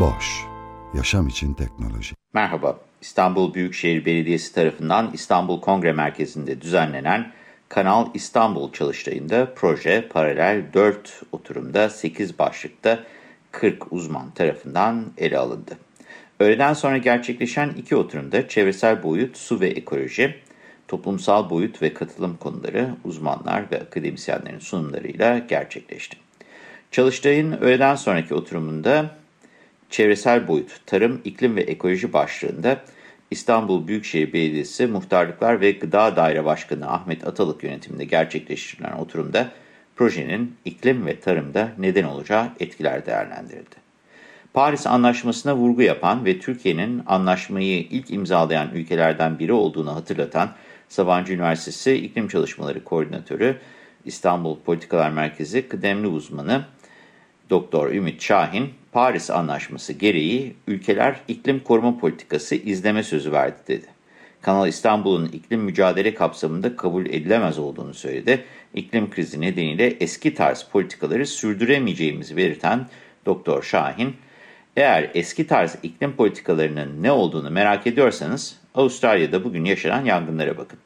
Boş, yaşam için teknoloji. Merhaba, İstanbul Büyükşehir Belediyesi tarafından İstanbul Kongre Merkezi'nde düzenlenen Kanal İstanbul çalıştayında proje paralel 4 oturumda 8 başlıkta 40 uzman tarafından ele alındı. Öğleden sonra gerçekleşen iki oturumda çevresel boyut, su ve ekoloji, toplumsal boyut ve katılım konuları uzmanlar ve akademisyenlerin sunumlarıyla gerçekleşti. Çalıştay'ın öğleden sonraki oturumunda çevresel boyut, tarım, iklim ve ekoloji başlığında İstanbul Büyükşehir Belediyesi Muhtarlıklar ve Gıda Daire Başkanı Ahmet Atalık yönetiminde gerçekleştirilen oturumda projenin iklim ve tarımda neden olacağı etkiler değerlendirildi. Paris Anlaşması'na vurgu yapan ve Türkiye'nin anlaşmayı ilk imzalayan ülkelerden biri olduğunu hatırlatan Sabancı Üniversitesi İklim Çalışmaları Koordinatörü, İstanbul Politikalar Merkezi kıdemli uzmanı Doktor Ümit Şahin, Paris Anlaşması gereği ülkeler iklim koruma politikası izleme sözü verdi dedi. Kanal İstanbul'un iklim mücadele kapsamında kabul edilemez olduğunu söyledi. İklim krizi nedeniyle eski tarz politikaları sürdüremeyeceğimizi belirten Doktor Şahin, eğer eski tarz iklim politikalarının ne olduğunu merak ediyorsanız Avustralya'da bugün yaşanan yangınlara bakın.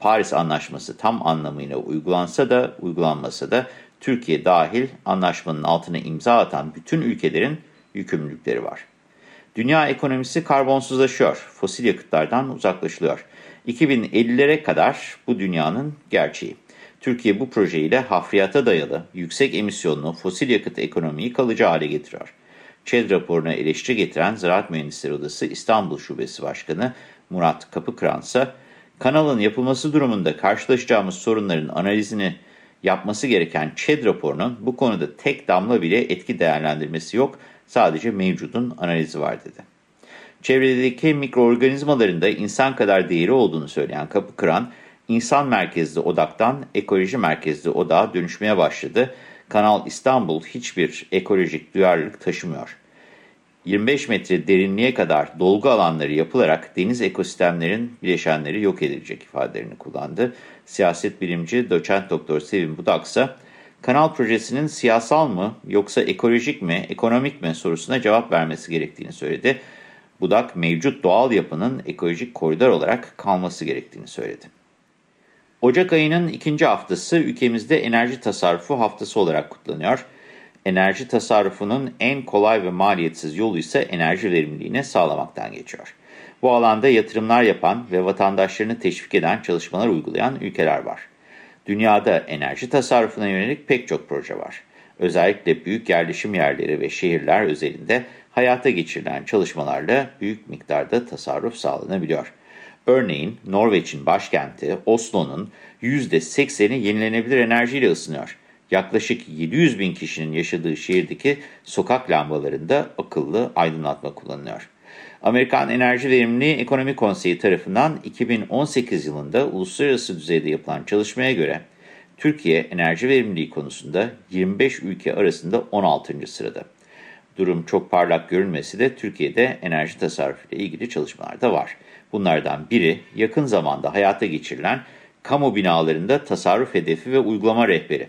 Paris Anlaşması tam anlamıyla uygulansa da uygulanmasa da Türkiye dahil anlaşmanın altına imza atan bütün ülkelerin yükümlülükleri var. Dünya ekonomisi karbonsuzlaşıyor, fosil yakıtlardan uzaklaşılıyor. 2050'lere kadar bu dünyanın gerçeği. Türkiye bu projeyle hafriyata dayalı, yüksek emisyonlu fosil yakıt ekonomiyi kalıcı hale getiriyor. ÇED raporuna eleştiri getiren Ziraat Mühendisleri Odası İstanbul Şubesi Başkanı Murat Kapıkıran ise kanalın yapılması durumunda karşılaşacağımız sorunların analizini yapması gereken ÇED raporunun bu konuda tek damla bile etki değerlendirmesi yok, sadece mevcudun analizi var dedi. Çevredeki mikroorganizmaların da insan kadar değeri olduğunu söyleyen Kapıkıran, insan merkezli odaktan ekoloji merkezli odağa dönüşmeye başladı. Kanal İstanbul hiçbir ekolojik duyarlılık taşımıyor. 25 metre derinliğe kadar dolgu alanları yapılarak deniz ekosistemlerin bileşenleri yok edilecek ifadelerini kullandı. Siyaset bilimci doçent doktor Sevim Budaksa, kanal projesinin siyasal mı yoksa ekolojik mi, ekonomik mi sorusuna cevap vermesi gerektiğini söyledi. Budak, mevcut doğal yapının ekolojik koridor olarak kalması gerektiğini söyledi. Ocak ayının ikinci haftası ülkemizde enerji tasarrufu haftası olarak kutlanıyor. Enerji tasarrufunun en kolay ve maliyetsiz yolu ise enerji verimliliğini sağlamaktan geçiyor. Bu alanda yatırımlar yapan ve vatandaşlarını teşvik eden çalışmalar uygulayan ülkeler var. Dünyada enerji tasarrufuna yönelik pek çok proje var. Özellikle büyük yerleşim yerleri ve şehirler özelinde hayata geçirilen çalışmalarla büyük miktarda tasarruf sağlanabiliyor. Örneğin Norveç'in başkenti Oslo'nun %80'i yenilenebilir enerjiyle ısınıyor. Yaklaşık 700 bin kişinin yaşadığı şehirdeki sokak lambalarında akıllı aydınlatma kullanılıyor. Amerikan Enerji Verimliliği Ekonomi Konseyi tarafından 2018 yılında uluslararası düzeyde yapılan çalışmaya göre Türkiye enerji verimliliği konusunda 25 ülke arasında 16. sırada. Durum çok parlak görünmesi de Türkiye'de enerji tasarrufu ile ilgili çalışmalar da var. Bunlardan biri yakın zamanda hayata geçirilen kamu binalarında tasarruf hedefi ve uygulama rehberi.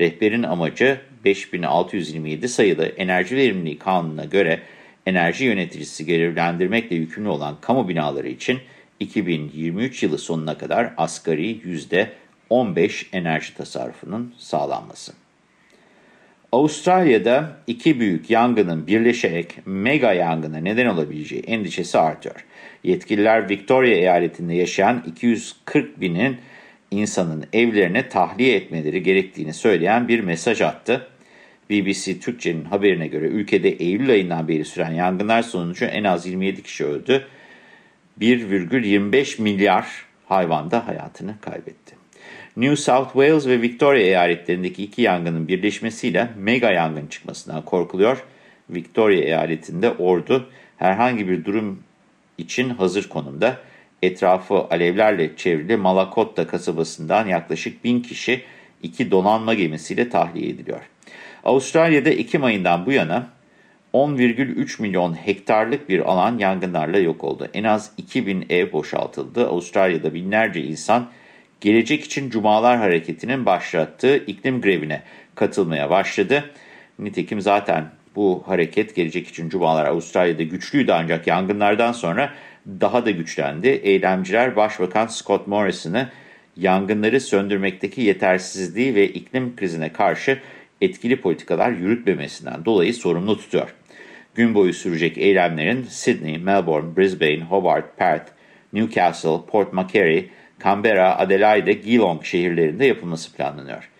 Rehberin amacı 5627 sayılı enerji verimliliği kanununa göre enerji yöneticisi görevlendirmekle yükümlü olan kamu binaları için 2023 yılı sonuna kadar asgari %15 enerji tasarrufunun sağlanması. Avustralya'da iki büyük yangının birleşerek mega yangına neden olabileceği endişesi artıyor. Yetkililer Victoria eyaletinde yaşayan 240 binin insanın evlerine tahliye etmeleri gerektiğini söyleyen bir mesaj attı. BBC Türkçe'nin haberine göre ülkede Eylül ayından beri süren yangınlar sonucu en az 27 kişi öldü. 1,25 milyar hayvan da hayatını kaybetti. New South Wales ve Victoria eyaletlerindeki iki yangının birleşmesiyle mega yangın çıkmasından korkuluyor. Victoria eyaletinde ordu herhangi bir durum için hazır konumda. Etrafı alevlerle çevrili Malakotta kasabasından yaklaşık bin kişi iki donanma gemisiyle tahliye ediliyor. Avustralya'da Ekim ayından bu yana 10,3 milyon hektarlık bir alan yangınlarla yok oldu. En az 2000 ev boşaltıldı. Avustralya'da binlerce insan gelecek için Cumalar Hareketi'nin başlattığı iklim grevine katılmaya başladı. Nitekim zaten bu hareket gelecek için Cumalar Avustralya'da güçlüydü ancak yangınlardan sonra daha da güçlendi. Eylemciler Başbakan Scott Morrison'ı yangınları söndürmekteki yetersizliği ve iklim krizine karşı etkili politikalar yürütmemesinden dolayı sorumlu tutuyor. Gün boyu sürecek eylemlerin Sydney, Melbourne, Brisbane, Hobart, Perth, Newcastle, Port Macquarie, Canberra, Adelaide, Geelong şehirlerinde yapılması planlanıyor.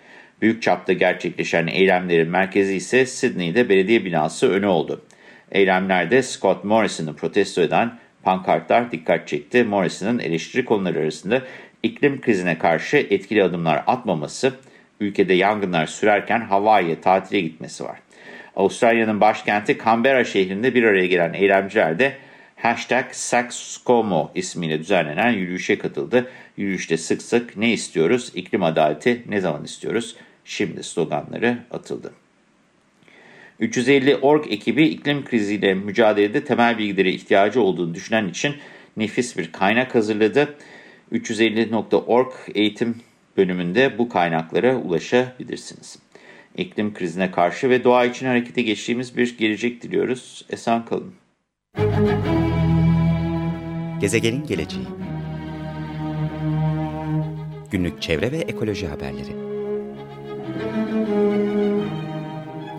Büyük çapta gerçekleşen eylemlerin merkezi ise Sydney'de belediye binası önü oldu. Eylemlerde Scott Morrison'ı protesto eden pankartlar dikkat çekti. Morrison'ın eleştiri konuları arasında iklim krizine karşı etkili adımlar atmaması, ülkede yangınlar sürerken Hawaii'ye tatile gitmesi var. Avustralya'nın başkenti Canberra şehrinde bir araya gelen eylemciler de hashtag Saxcomo ismiyle düzenlenen yürüyüşe katıldı. Yürüyüşte sık sık ne istiyoruz, iklim adaleti ne zaman istiyoruz, şimdi sloganları atıldı. 350 org ekibi iklim kriziyle mücadelede temel bilgilere ihtiyacı olduğunu düşünen için nefis bir kaynak hazırladı. 350.org eğitim bölümünde bu kaynaklara ulaşabilirsiniz. İklim krizine karşı ve doğa için harekete geçtiğimiz bir gelecek diliyoruz. Esen kalın. Gezegenin geleceği Günlük çevre ve ekoloji haberleri